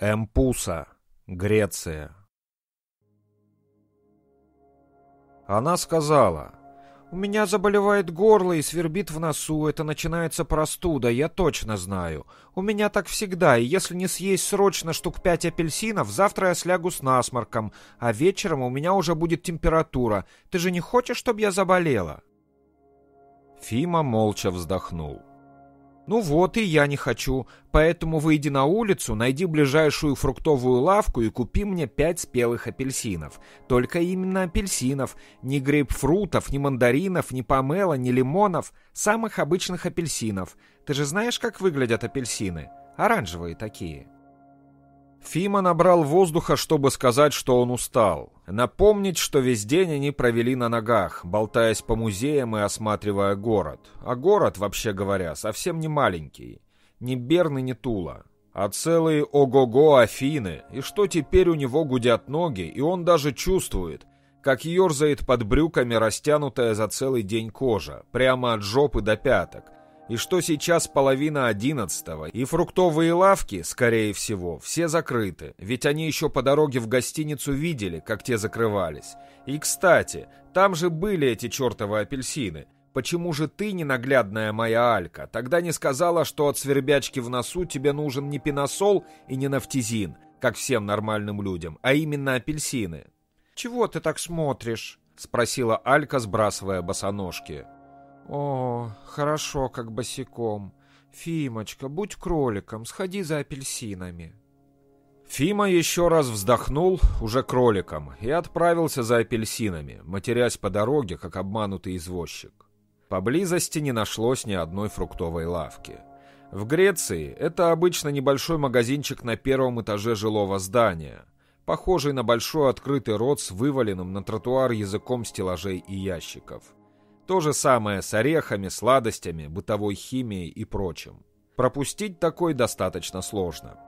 Эмпуса, Греция. Она сказала, «У меня заболевает горло и свербит в носу, это начинается простуда, я точно знаю. У меня так всегда, и если не съесть срочно штук пять апельсинов, завтра я слягу с насморком, а вечером у меня уже будет температура. Ты же не хочешь, чтобы я заболела?» Фима молча вздохнул. «Ну вот, и я не хочу. Поэтому выйди на улицу, найди ближайшую фруктовую лавку и купи мне пять спелых апельсинов. Только именно апельсинов. Ни грейпфрутов, ни мандаринов, ни помела, ни лимонов. Самых обычных апельсинов. Ты же знаешь, как выглядят апельсины? Оранжевые такие». Фима набрал воздуха, чтобы сказать, что он устал. Напомнить, что весь день они провели на ногах, болтаясь по музеям и осматривая город. А город, вообще говоря, совсем не маленький. Ни Берн ни Тула. А целые ого-го Афины. И что теперь у него гудят ноги, и он даже чувствует, как ерзает под брюками растянутая за целый день кожа, прямо от жопы до пяток, и что сейчас половина одиннадцатого, и фруктовые лавки, скорее всего, все закрыты, ведь они еще по дороге в гостиницу видели, как те закрывались. И, кстати, там же были эти чертовы апельсины. Почему же ты, ненаглядная моя Алька, тогда не сказала, что от свербячки в носу тебе нужен не пиносол и не нафтизин, как всем нормальным людям, а именно апельсины? «Чего ты так смотришь?» — спросила Алька, сбрасывая босоножки. «О, хорошо, как босиком. Фимочка, будь кроликом, сходи за апельсинами». Фима еще раз вздохнул, уже кроликом, и отправился за апельсинами, матерясь по дороге, как обманутый извозчик. Поблизости не нашлось ни одной фруктовой лавки. В Греции это обычно небольшой магазинчик на первом этаже жилого здания, похожий на большой открытый рот с вываленным на тротуар языком стеллажей и ящиков. То же самое с орехами, сладостями, бытовой химией и прочим. Пропустить такой достаточно сложно.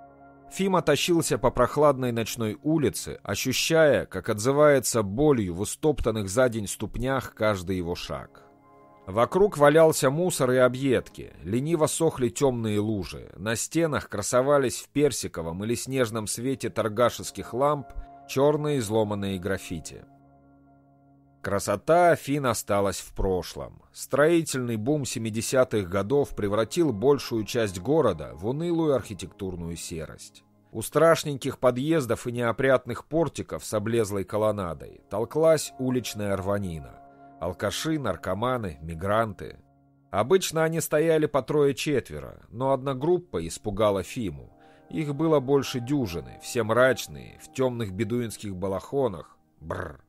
Фима тащился по прохладной ночной улице, ощущая, как отзывается болью в истоптанных за день ступнях каждый его шаг. Вокруг валялся мусор и объедки, лениво сохли темные лужи, на стенах красовались в персиковом или снежном свете торгашеских ламп черные изломанные граффити. Красота Афин осталась в прошлом. Строительный бум 70-х годов превратил большую часть города в унылую архитектурную серость. У страшненьких подъездов и неопрятных портиков с облезлой колоннадой толклась уличная рванина. Алкаши, наркоманы, мигранты. Обычно они стояли по трое-четверо, но одна группа испугала Фиму. Их было больше дюжины, все мрачные, в темных бедуинских балахонах. Бррр.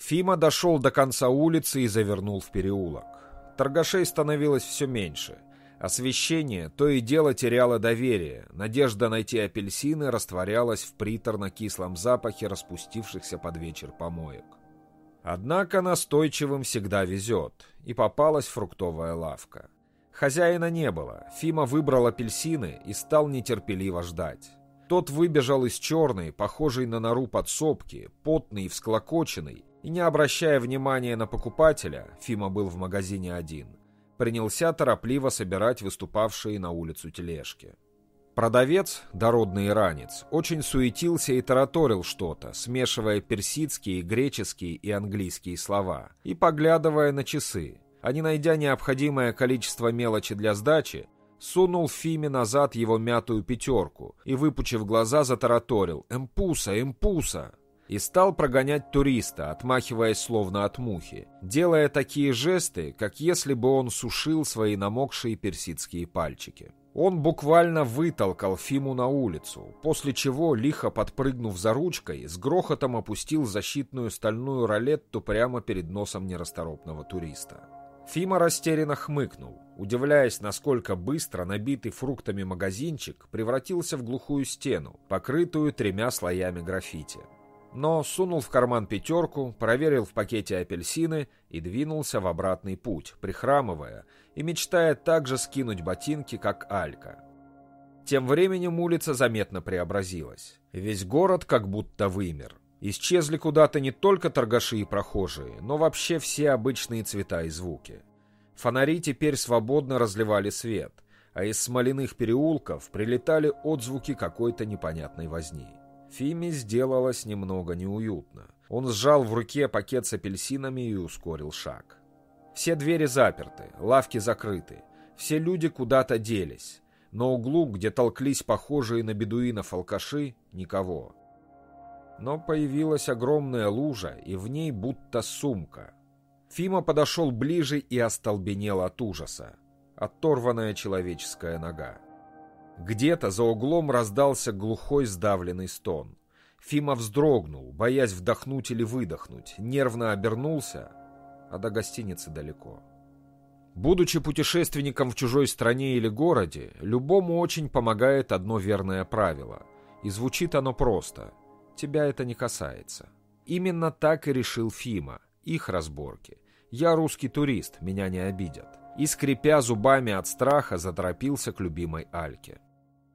Фима дошел до конца улицы и завернул в переулок. Торгашей становилось все меньше. Освещение то и дело теряло доверие. Надежда найти апельсины растворялась в приторно-кислом запахе распустившихся под вечер помоек. Однако настойчивым всегда везет, и попалась фруктовая лавка. Хозяина не было, Фима выбрал апельсины и стал нетерпеливо ждать. Тот выбежал из черной, похожей на нору подсобки, потный и всклокоченный, и не обращая внимания на покупателя, Фима был в магазине один, принялся торопливо собирать выступавшие на улицу тележки. Продавец, дородный иранец, очень суетился и тараторил что-то, смешивая персидские, греческие и английские слова, и поглядывая на часы. А не найдя необходимое количество мелочи для сдачи, сунул Фиме назад его мятую пятерку и, выпучив глаза, затараторил «Эмпуса! Эмпуса!» И стал прогонять туриста, отмахиваясь словно от мухи, делая такие жесты, как если бы он сушил свои намокшие персидские пальчики. Он буквально вытолкал Фиму на улицу, после чего, лихо подпрыгнув за ручкой, с грохотом опустил защитную стальную ролетту прямо перед носом нерасторопного туриста. Фима растерянно хмыкнул, удивляясь, насколько быстро набитый фруктами магазинчик превратился в глухую стену, покрытую тремя слоями граффити но сунул в карман пятерку, проверил в пакете апельсины и двинулся в обратный путь, прихрамывая и мечтая также скинуть ботинки, как Алька. Тем временем улица заметно преобразилась. Весь город как будто вымер. Исчезли куда-то не только торгаши и прохожие, но вообще все обычные цвета и звуки. Фонари теперь свободно разливали свет, а из смоляных переулков прилетали отзвуки какой-то непонятной возни. Фиме сделалось немного неуютно. Он сжал в руке пакет с апельсинами и ускорил шаг. Все двери заперты, лавки закрыты, все люди куда-то делись. На углу, где толклись похожие на бедуинов алкаши, никого. Но появилась огромная лужа, и в ней будто сумка. Фима подошел ближе и остолбенел от ужаса. Оторванная человеческая нога. Где-то за углом раздался глухой сдавленный стон. Фима вздрогнул, боясь вдохнуть или выдохнуть, нервно обернулся, а до гостиницы далеко. Будучи путешественником в чужой стране или городе, любому очень помогает одно верное правило. И звучит оно просто. Тебя это не касается. Именно так и решил Фима. Их разборки. Я русский турист, меня не обидят. И, скрипя зубами от страха, заторопился к любимой Альке.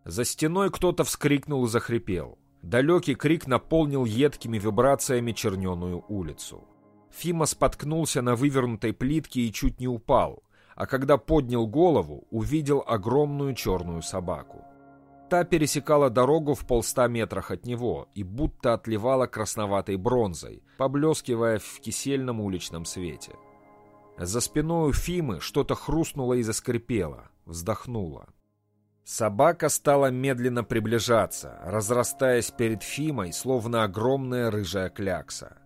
За стеной кто-то вскрикнул и захрипел. Далекий крик наполнил едкими вибрациями черненую улицу. Фима споткнулся на вывернутой плитке и чуть не упал, а когда поднял голову, увидел огромную черную собаку. Та пересекала дорогу в полста метрах от него и будто отливала красноватой бронзой, поблескивая в кисельном уличном свете. За спиной у Фимы что-то хрустнуло и заскрипело, вздохнуло. Собака стала медленно приближаться, разрастаясь перед Фимой, словно огромная рыжая клякса.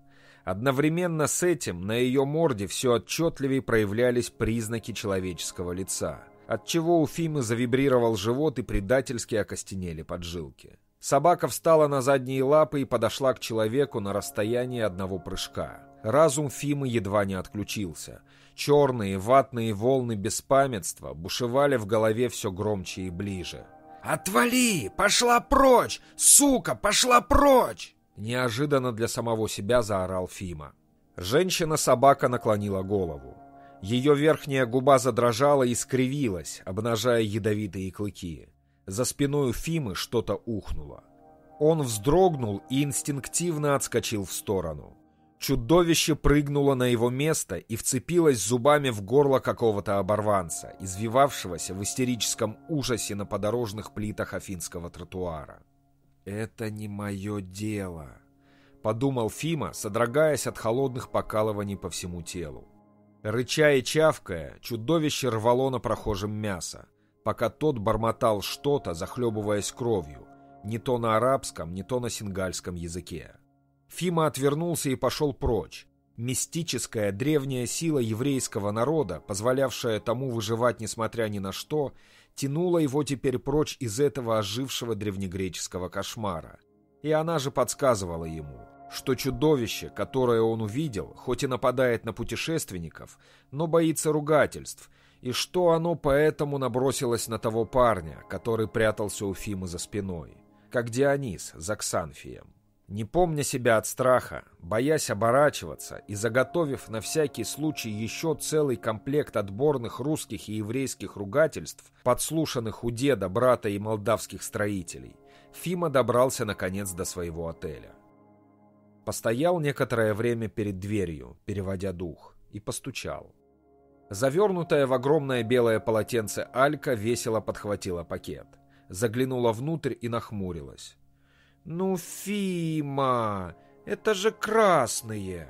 Одновременно с этим на ее морде все отчетливее проявлялись признаки человеческого лица, отчего у Фимы завибрировал живот и предательски окостенели поджилки. Собака встала на задние лапы и подошла к человеку на расстоянии одного прыжка. Разум Фимы едва не отключился. Черные ватные волны беспамятства бушевали в голове все громче и ближе. «Отвали! Пошла прочь! Сука, пошла прочь!» Неожиданно для самого себя заорал Фима. Женщина-собака наклонила голову. Ее верхняя губа задрожала и скривилась, обнажая ядовитые клыки. За спиной у Фимы что-то ухнуло. Он вздрогнул и инстинктивно отскочил в сторону. Чудовище прыгнуло на его место и вцепилось зубами в горло какого-то оборванца, извивавшегося в истерическом ужасе на подорожных плитах афинского тротуара. «Это не мое дело», — подумал Фима, содрогаясь от холодных покалываний по всему телу. Рыча и чавкая, чудовище рвало на прохожем мясо, пока тот бормотал что-то, захлебываясь кровью, не то на арабском, не то на сингальском языке. Фима отвернулся и пошел прочь. Мистическая древняя сила еврейского народа, позволявшая тому выживать несмотря ни на что, тянула его теперь прочь из этого ожившего древнегреческого кошмара. И она же подсказывала ему, что чудовище, которое он увидел, хоть и нападает на путешественников, но боится ругательств, и что оно поэтому набросилось на того парня, который прятался у Фимы за спиной, как Дионис за Ксанфием. Не помня себя от страха, боясь оборачиваться и заготовив на всякий случай еще целый комплект отборных русских и еврейских ругательств, подслушанных у деда, брата и молдавских строителей, Фима добрался наконец до своего отеля. Постоял некоторое время перед дверью, переводя дух, и постучал. Завернутая в огромное белое полотенце Алька весело подхватила пакет, заглянула внутрь и нахмурилась. «Ну, Фима, это же красные!»